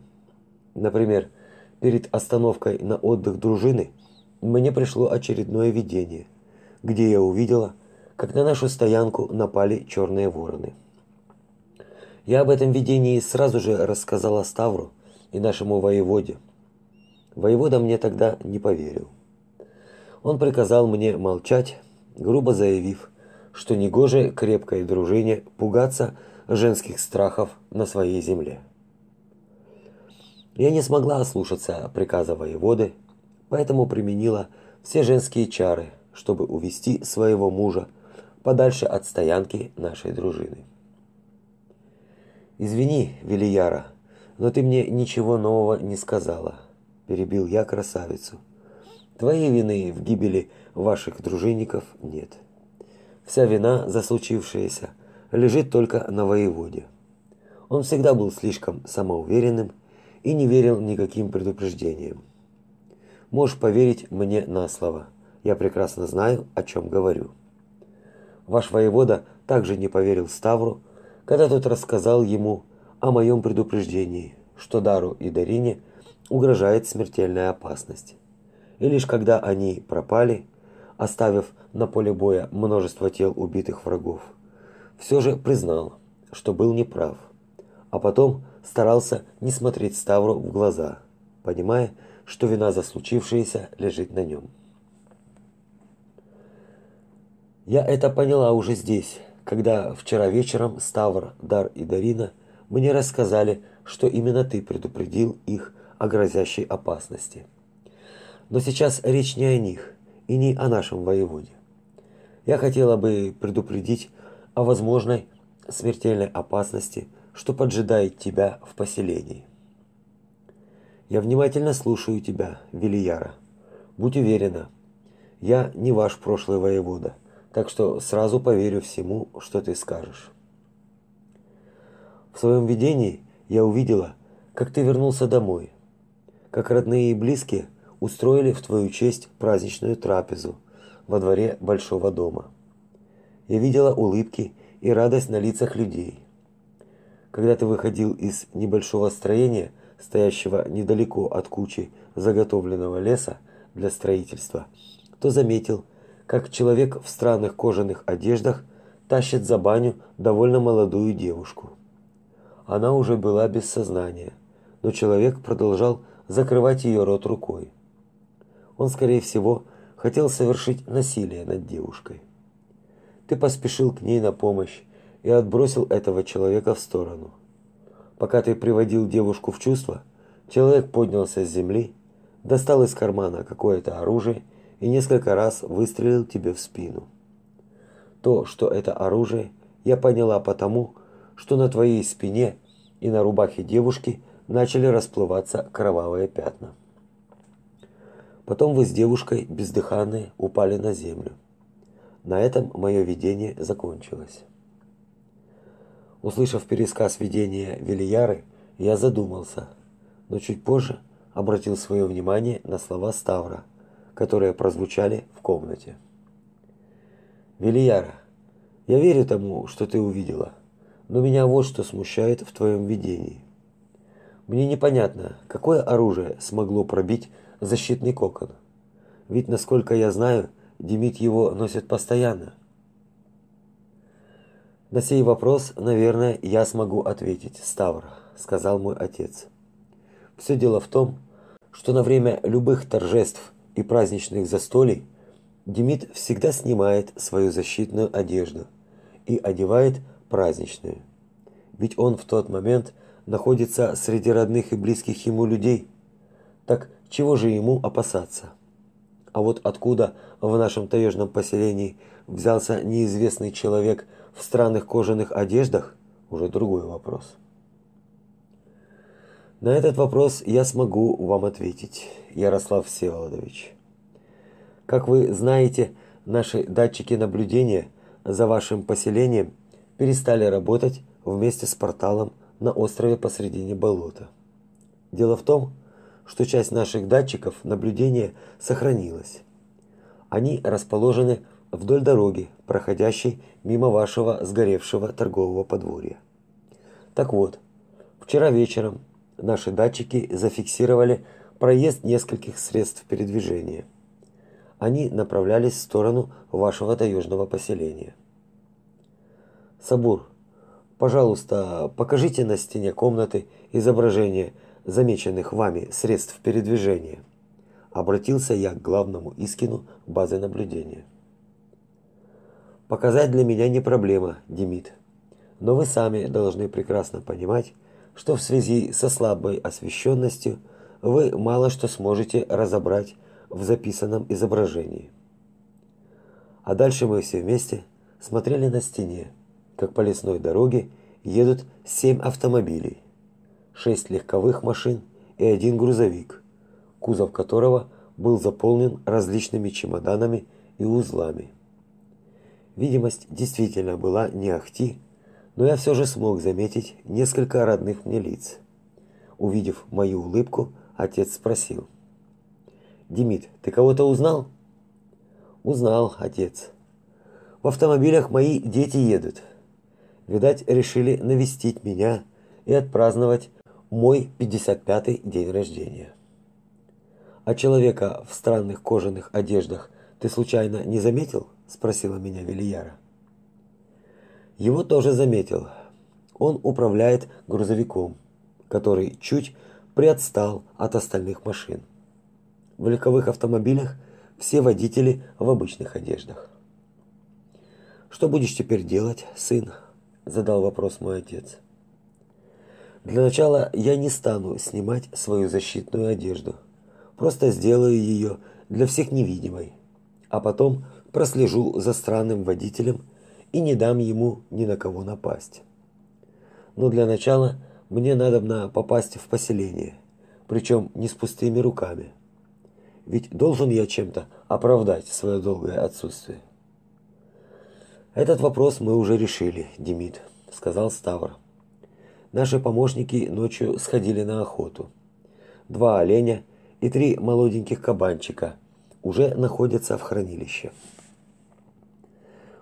Например, перед остановкой на отдых дружины мне пришло очередное видение, где я увидела, как на нашу стоянку напали черные вороны. Я об этом видении сразу же рассказала Ставру и нашему воеводе. Воевода мне тогда не поверил. Он приказал мне молчать грубо заявив, что негоже крепкой дружине пугаться женских страхов на своей земле. Я не смогла ослушаться приказа воеводы, поэтому применила все женские чары, чтобы увести своего мужа подальше от стоянки нашей дружины. Извини, Велияра, но ты мне ничего нового не сказала, перебил я красавицу. Твоей вины в гибели ваших дружинников нет. Вся вина за случившееся лежит только на воеводе. Он всегда был слишком самоуверенным и не верил никаким предупреждениям. Можешь поверить мне на слово. Я прекрасно знаю, о чем говорю. Ваш воевода также не поверил Ставру, когда тот рассказал ему о моем предупреждении, что Дару и Дарине угрожает смертельная опасность. И лишь когда они пропали, оставив на поле боя множество тел убитых врагов, все же признал, что был неправ, а потом старался не смотреть Ставру в глаза, понимая, что вина за случившееся лежит на нем. Я это поняла уже здесь, когда вчера вечером Ставр, Дар и Дарина мне рассказали, что именно ты предупредил их о грозящей опасности. Но сейчас речь не о них, и не о нашем воеводе. Я хотела бы предупредить о возможной смертельной опасности, что поджидает тебя в поселении. Я внимательно слушаю тебя, Велияра. Будь уверена, я не ваш прошлый воевода, так что сразу поверю всему, что ты скажешь. В своем видении я увидела, как ты вернулся домой, как родные и близкие – устроили в твою честь праздничную трапезу во дворе большого дома. Я видела улыбки и радость на лицах людей. когда ты выходил из небольшого строения, стоящего недалеко от кучи заготовленного леса для строительства, то заметил, как человек в странных кожаных одеждах тащит за баню довольно молодую девушку. Она уже была без сознания, но человек продолжал закрывать ее рот рукой. Он, скорее всего, хотел совершить насилие над девушкой. Ты поспешил к ней на помощь и отбросил этого человека в сторону. Пока ты приводил девушку в чувство, человек поднялся с земли, достал из кармана какое-то оружие и несколько раз выстрелил тебе в спину. То, что это оружие, я поняла потому, что на твоей спине и на рубахе девушки начали расплываться кровавые пятна. Потом вы с девушкой бездыханные упали на землю. На этом мое видение закончилось. Услышав пересказ видения Велияры, я задумался, но чуть позже обратил свое внимание на слова Ставра, которые прозвучали в комнате. Велияра, я верю тому, что ты увидела, но меня вот что смущает в твоем видении. Мне непонятно, какое оружие смогло пробить защитный кокон. Ведь, насколько я знаю, Демид его носит постоянно. На сей вопрос, наверное, я смогу ответить, Ставр, сказал мой отец. Все дело в том, что на время любых торжеств и праздничных застолий Демид всегда снимает свою защитную одежду и одевает праздничную. Ведь он в тот момент находится среди родных и близких ему людей. Так чего же ему опасаться? А вот откуда в нашем таежном поселении взялся неизвестный человек в странных кожаных одеждах, уже другой вопрос. На этот вопрос я смогу вам ответить, Ярослав Всеволодович. Как вы знаете, наши датчики наблюдения за вашим поселением перестали работать вместе с порталом на острове посредине болота. Дело в том, что часть наших датчиков наблюдения сохранилась. Они расположены вдоль дороги, проходящей мимо вашего сгоревшего торгового подворья. Так вот, вчера вечером наши датчики зафиксировали проезд нескольких средств передвижения – они направлялись в сторону вашего таежного поселения. Сабур, пожалуйста, покажите на стене комнаты изображение замеченных вами средств передвижения. Обратился я к главному Искину базы наблюдения. Показать для меня не проблема, Демид. Но вы сами должны прекрасно понимать, что в связи со слабой освещенностью вы мало что сможете разобрать в записанном изображении. А дальше мы все вместе смотрели на стене, как по лесной дороге едут семь автомобилей, шесть легковых машин и один грузовик, кузов которого был заполнен различными чемоданами и узлами. Видимость действительно была не ахти, но я все же смог заметить несколько родных мне лиц. Увидев мою улыбку, отец спросил: Демид, ты кого-то узнал? Узнал, отец. В автомобилях мои дети едут. Видать, решили навестить меня и отпраздновать мой 55-й день рождения. А человека в странных кожаных одеждах ты случайно не заметил? спросила меня Велияра. Его тоже заметил. Он управляет грузовиком, который чуть приотстал от остальных машин. В легковых автомобилях все водители в обычных одеждах. Что будешь теперь делать, сын? задал вопрос мой отец. Для начала я не стану снимать свою защитную одежду. Просто сделаю ее для всех невидимой. А потом прослежу за странным водителем и не дам ему ни на кого напасть. Но для начала мне надо попасть в поселение, причем не с пустыми руками. Ведь должен я чем-то оправдать свое долгое отсутствие. Этот вопрос мы уже решили, Демид, сказал Ставр. Наши помощники ночью сходили на охоту. Два оленя и три молоденьких кабанчика уже находятся в хранилище.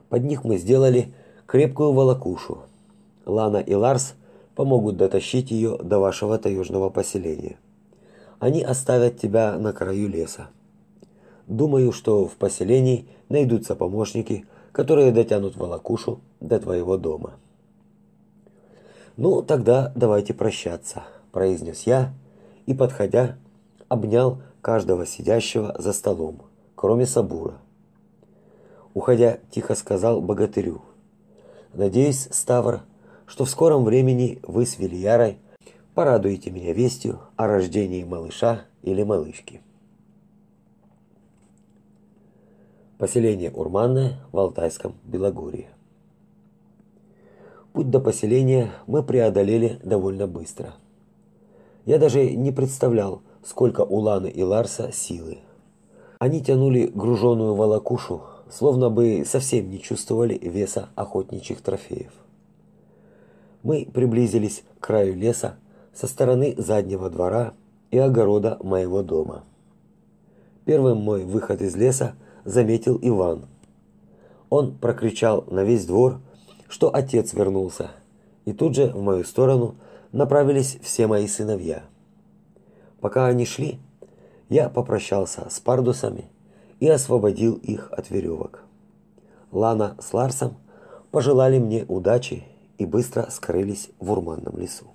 Под них мы сделали крепкую волокушу. Лана и Ларс помогут дотащить ее до вашего таежного поселения. Они оставят тебя на краю леса. Думаю, что в поселении найдутся помощники, которые дотянут волокушу до твоего дома. Ну, тогда давайте прощаться, произнес я и, подходя, обнял каждого сидящего за столом, кроме Сабура. Уходя, тихо сказал богатырю: "Надеюсь, Ставр, что в скором времени вы с Вильярой порадуете меня вестью о рождении малыша или малышки". Поселение Урманное в Алтайском Белогорье. Путь до поселения мы преодолели довольно быстро. Я даже не представлял, сколько у Ланы и Ларса силы. Они тянули груженую волокушу, словно бы совсем не чувствовали веса охотничьих трофеев. Мы приблизились к краю леса со стороны заднего двора и огорода моего дома. Первым мой выход из леса – заметил Иван. Он прокричал на весь двор, что отец вернулся, и тут же в мою сторону направились все мои сыновья. Пока они шли, я попрощался с пардусами и освободил их от веревок. Лана с Ларсом пожелали мне удачи и быстро скрылись в урманном лесу.